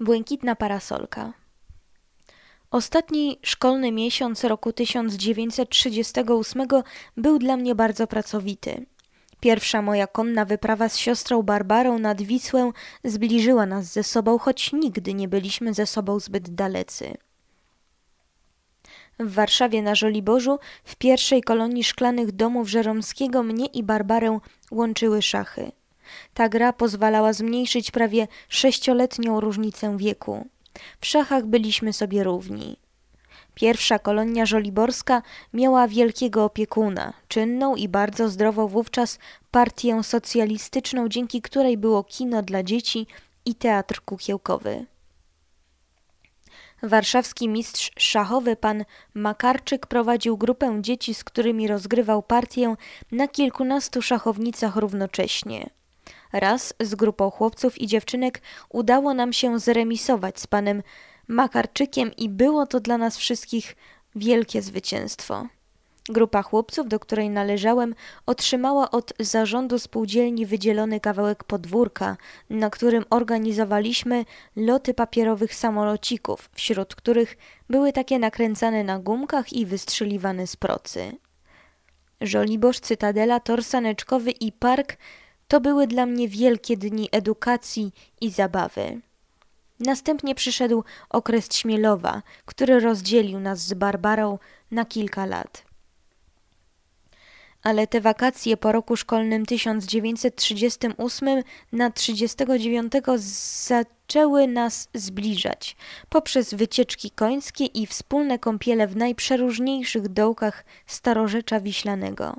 Błękitna parasolka. Ostatni szkolny miesiąc roku 1938 był dla mnie bardzo pracowity. Pierwsza moja konna wyprawa z siostrą Barbarą nad Wisłę zbliżyła nas ze sobą, choć nigdy nie byliśmy ze sobą zbyt dalecy. W Warszawie na Żoliborzu, w pierwszej kolonii szklanych domów Żeromskiego, mnie i Barbarę łączyły szachy. Ta gra pozwalała zmniejszyć prawie sześcioletnią różnicę wieku. W szachach byliśmy sobie równi. Pierwsza kolonia żoliborska miała wielkiego opiekuna, czynną i bardzo zdrową wówczas partię socjalistyczną, dzięki której było kino dla dzieci i teatr kukiełkowy. Warszawski mistrz szachowy pan Makarczyk prowadził grupę dzieci, z którymi rozgrywał partię na kilkunastu szachownicach równocześnie. Raz z grupą chłopców i dziewczynek udało nam się zremisować z panem Makarczykiem i było to dla nas wszystkich wielkie zwycięstwo. Grupa chłopców, do której należałem, otrzymała od zarządu spółdzielni wydzielony kawałek podwórka, na którym organizowaliśmy loty papierowych samolocików, wśród których były takie nakręcane na gumkach i wystrzeliwane z procy. Żoliborz, Cytadela, Tor Saneczkowy i Park to były dla mnie wielkie dni edukacji i zabawy. Następnie przyszedł okres Śmielowa, który rozdzielił nas z Barbarą na kilka lat. Ale te wakacje po roku szkolnym 1938 na 39 zaczęły nas zbliżać poprzez wycieczki końskie i wspólne kąpiele w najprzeróżniejszych dołkach starorzecza wiślanego.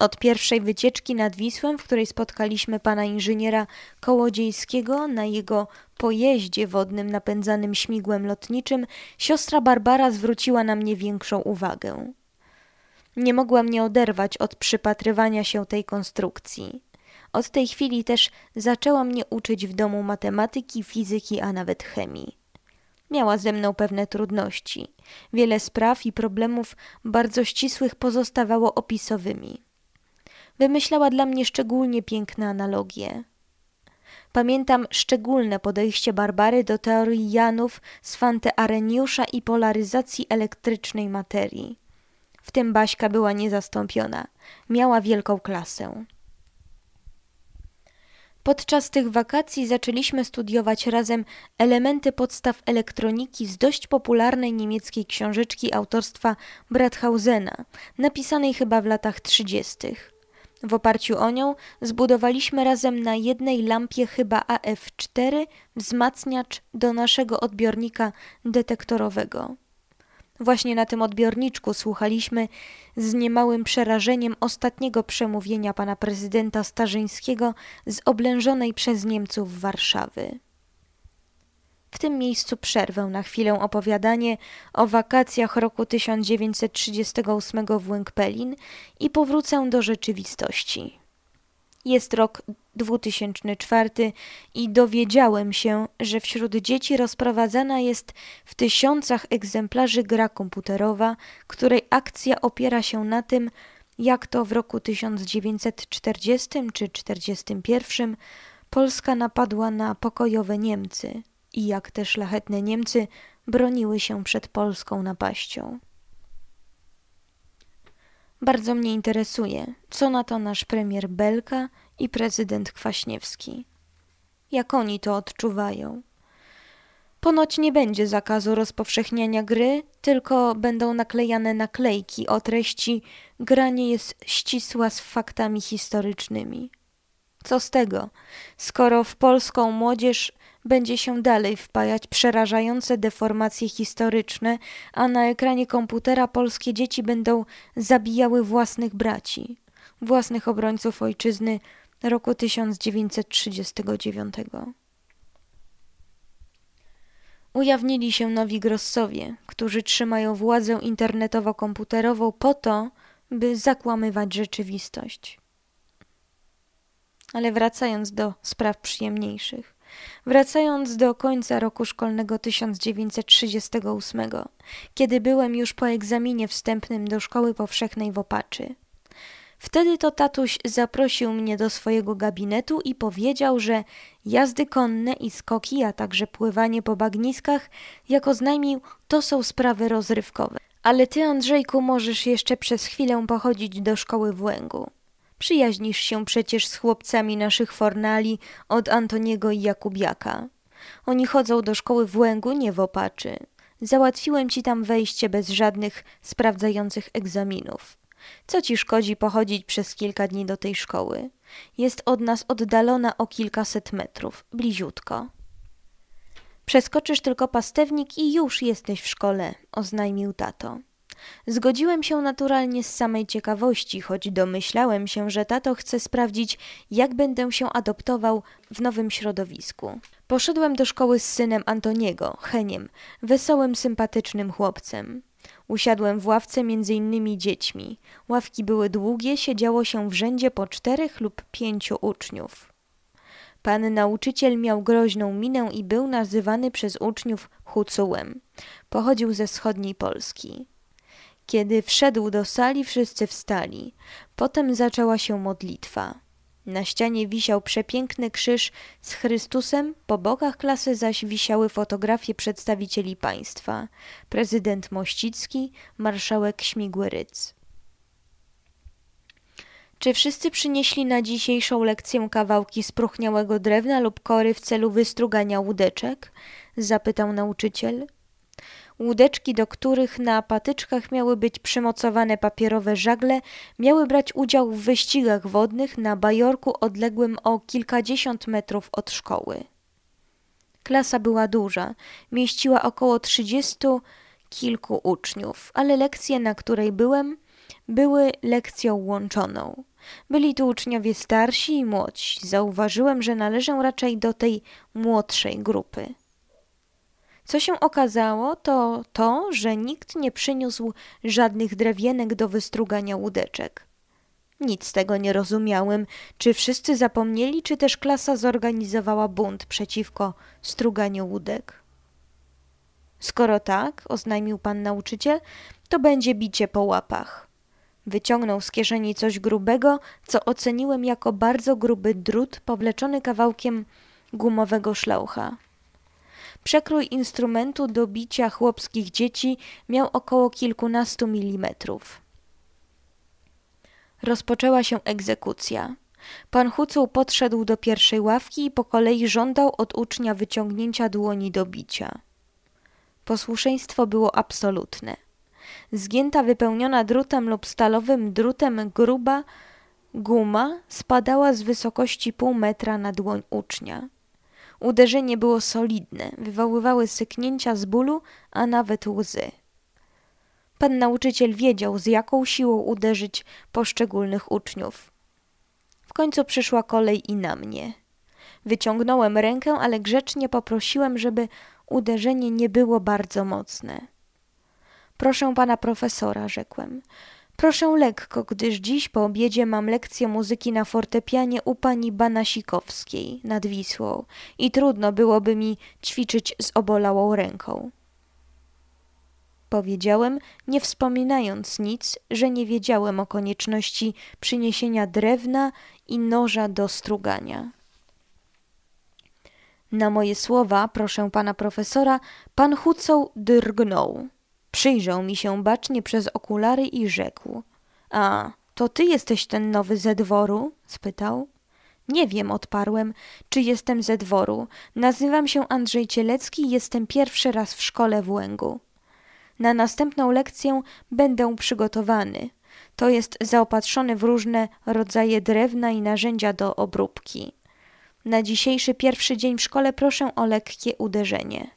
Od pierwszej wycieczki nad Wisłem, w której spotkaliśmy pana inżyniera Kołodziejskiego na jego pojeździe wodnym napędzanym śmigłem lotniczym, siostra Barbara zwróciła na mnie większą uwagę. Nie mogła mnie oderwać od przypatrywania się tej konstrukcji. Od tej chwili też zaczęła mnie uczyć w domu matematyki, fizyki, a nawet chemii. Miała ze mną pewne trudności. Wiele spraw i problemów bardzo ścisłych pozostawało opisowymi wymyślała dla mnie szczególnie piękne analogie. Pamiętam szczególne podejście Barbary do teorii Janów z Areniusza i polaryzacji elektrycznej materii. W tym Baśka była niezastąpiona. Miała wielką klasę. Podczas tych wakacji zaczęliśmy studiować razem elementy podstaw elektroniki z dość popularnej niemieckiej książeczki autorstwa Brathausena, napisanej chyba w latach trzydziestych. W oparciu o nią zbudowaliśmy razem na jednej lampie chyba AF4 wzmacniacz do naszego odbiornika detektorowego. Właśnie na tym odbiorniczku słuchaliśmy z niemałym przerażeniem ostatniego przemówienia pana prezydenta Starzyńskiego z oblężonej przez Niemców Warszawy. W tym miejscu przerwę na chwilę opowiadanie o wakacjach roku 1938 w Łękpelin i powrócę do rzeczywistości. Jest rok 2004 i dowiedziałem się, że wśród dzieci rozprowadzana jest w tysiącach egzemplarzy gra komputerowa, której akcja opiera się na tym, jak to w roku 1940 czy 1941 Polska napadła na pokojowe Niemcy i jak te szlachetne Niemcy broniły się przed polską napaścią. Bardzo mnie interesuje, co na to nasz premier Belka i prezydent Kwaśniewski. Jak oni to odczuwają? Ponoć nie będzie zakazu rozpowszechniania gry, tylko będą naklejane naklejki o treści gra nie jest ścisła z faktami historycznymi. Co z tego, skoro w polską młodzież będzie się dalej wpajać przerażające deformacje historyczne, a na ekranie komputera polskie dzieci będą zabijały własnych braci, własnych obrońców ojczyzny roku 1939. Ujawnili się nowi grossowie, którzy trzymają władzę internetowo-komputerową po to, by zakłamywać rzeczywistość. Ale wracając do spraw przyjemniejszych. Wracając do końca roku szkolnego 1938, kiedy byłem już po egzaminie wstępnym do szkoły powszechnej w Opaczy. Wtedy to tatuś zaprosił mnie do swojego gabinetu i powiedział, że jazdy konne i skoki, a także pływanie po bagniskach, jak oznajmił, to są sprawy rozrywkowe. Ale ty, Andrzejku, możesz jeszcze przez chwilę pochodzić do szkoły w Łęgu. Przyjaźnisz się przecież z chłopcami naszych fornali od Antoniego i Jakubiaka. Oni chodzą do szkoły w Łęgu, nie w Opaczy. Załatwiłem ci tam wejście bez żadnych sprawdzających egzaminów. Co ci szkodzi pochodzić przez kilka dni do tej szkoły? Jest od nas oddalona o kilkaset metrów, bliziutko. Przeskoczysz tylko pastewnik i już jesteś w szkole, oznajmił tato. Zgodziłem się naturalnie z samej ciekawości, choć domyślałem się, że tato chce sprawdzić, jak będę się adoptował w nowym środowisku. Poszedłem do szkoły z synem Antoniego, Heniem, wesołym, sympatycznym chłopcem. Usiadłem w ławce między innymi dziećmi. Ławki były długie, siedziało się w rzędzie po czterech lub pięciu uczniów. Pan nauczyciel miał groźną minę i był nazywany przez uczniów Hucułem. Pochodził ze wschodniej Polski. Kiedy wszedł do sali, wszyscy wstali. Potem zaczęła się modlitwa. Na ścianie wisiał przepiękny krzyż z Chrystusem, po bokach klasy zaś wisiały fotografie przedstawicieli państwa: prezydent Mościcki, marszałek Śmigły-Ryc. Czy wszyscy przynieśli na dzisiejszą lekcję kawałki spróchniałego drewna lub kory w celu wystrugania łódeczek? zapytał nauczyciel. Łódeczki, do których na patyczkach miały być przymocowane papierowe żagle, miały brać udział w wyścigach wodnych na bajorku odległym o kilkadziesiąt metrów od szkoły. Klasa była duża, mieściła około trzydziestu kilku uczniów, ale lekcje, na której byłem, były lekcją łączoną. Byli tu uczniowie starsi i młodsi. Zauważyłem, że należę raczej do tej młodszej grupy. Co się okazało, to to, że nikt nie przyniósł żadnych drewienek do wystrugania łódeczek. Nic z tego nie rozumiałem, czy wszyscy zapomnieli, czy też klasa zorganizowała bunt przeciwko struganiu łódek. Skoro tak, oznajmił pan nauczyciel, to będzie bicie po łapach. Wyciągnął z kieszeni coś grubego, co oceniłem jako bardzo gruby drut powleczony kawałkiem gumowego szlaucha. Przekrój instrumentu do bicia chłopskich dzieci miał około kilkunastu milimetrów. Rozpoczęła się egzekucja. Pan Hucuł podszedł do pierwszej ławki i po kolei żądał od ucznia wyciągnięcia dłoni do bicia. Posłuszeństwo było absolutne. Zgięta wypełniona drutem lub stalowym drutem gruba guma spadała z wysokości pół metra na dłoń ucznia. Uderzenie było solidne, wywoływały syknięcia z bólu, a nawet łzy. Pan nauczyciel wiedział, z jaką siłą uderzyć poszczególnych uczniów. W końcu przyszła kolej i na mnie. Wyciągnąłem rękę, ale grzecznie poprosiłem, żeby uderzenie nie było bardzo mocne. Proszę pana profesora, rzekłem. Proszę lekko, gdyż dziś po obiedzie mam lekcję muzyki na fortepianie u pani Banasikowskiej nad Wisłą i trudno byłoby mi ćwiczyć z obolałą ręką. Powiedziałem, nie wspominając nic, że nie wiedziałem o konieczności przyniesienia drewna i noża do strugania. Na moje słowa, proszę pana profesora, pan Hucoł drgnął. Przyjrzał mi się bacznie przez okulary i rzekł: A, to ty jesteś ten nowy ze dworu? spytał. Nie wiem, odparłem, czy jestem ze dworu. Nazywam się Andrzej Cielecki i jestem pierwszy raz w szkole w Łęgu. Na następną lekcję będę przygotowany. To jest zaopatrzony w różne rodzaje drewna i narzędzia do obróbki. Na dzisiejszy pierwszy dzień w szkole proszę o lekkie uderzenie.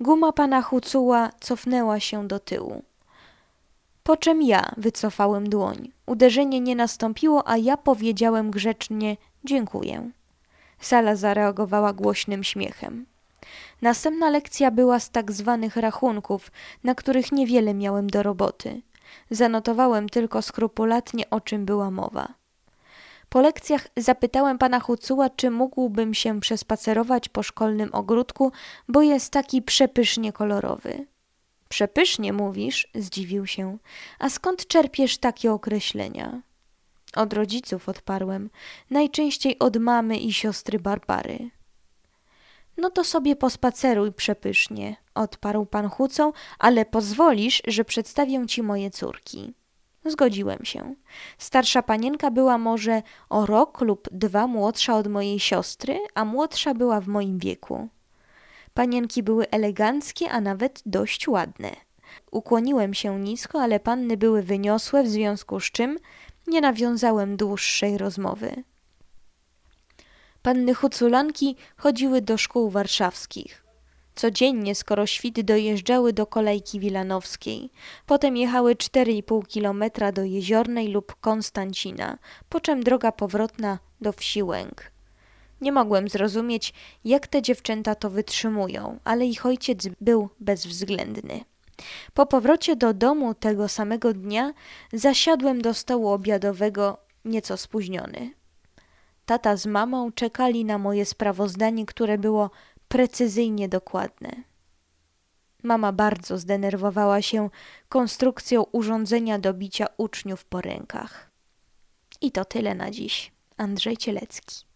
Guma pana Hucuła cofnęła się do tyłu. Po czym ja wycofałem dłoń. Uderzenie nie nastąpiło, a ja powiedziałem grzecznie dziękuję. Sala zareagowała głośnym śmiechem. Następna lekcja była z tak zwanych rachunków, na których niewiele miałem do roboty. Zanotowałem tylko skrupulatnie, o czym była mowa. Po lekcjach zapytałem pana Hucuła, czy mógłbym się przespacerować po szkolnym ogródku, bo jest taki przepysznie kolorowy. Przepysznie mówisz, zdziwił się. A skąd czerpiesz takie określenia? Od rodziców odparłem, najczęściej od mamy i siostry Barbary. No to sobie pospaceruj przepysznie, odparł pan Hucą, ale pozwolisz, że przedstawię ci moje córki. Zgodziłem się. Starsza panienka była może o rok lub dwa młodsza od mojej siostry, a młodsza była w moim wieku. Panienki były eleganckie, a nawet dość ładne. Ukłoniłem się nisko, ale panny były wyniosłe, w związku z czym nie nawiązałem dłuższej rozmowy. Panny Huculanki chodziły do szkół warszawskich. Codziennie, skoro świt dojeżdżały do kolejki wilanowskiej. Potem jechały 4,5 kilometra do Jeziornej lub Konstancina, po czym droga powrotna do wsi Łęk. Nie mogłem zrozumieć, jak te dziewczęta to wytrzymują, ale ich ojciec był bezwzględny. Po powrocie do domu tego samego dnia zasiadłem do stołu obiadowego nieco spóźniony. Tata z mamą czekali na moje sprawozdanie, które było precyzyjnie dokładne. Mama bardzo zdenerwowała się konstrukcją urządzenia do bicia uczniów po rękach. I to tyle na dziś. Andrzej Cielecki.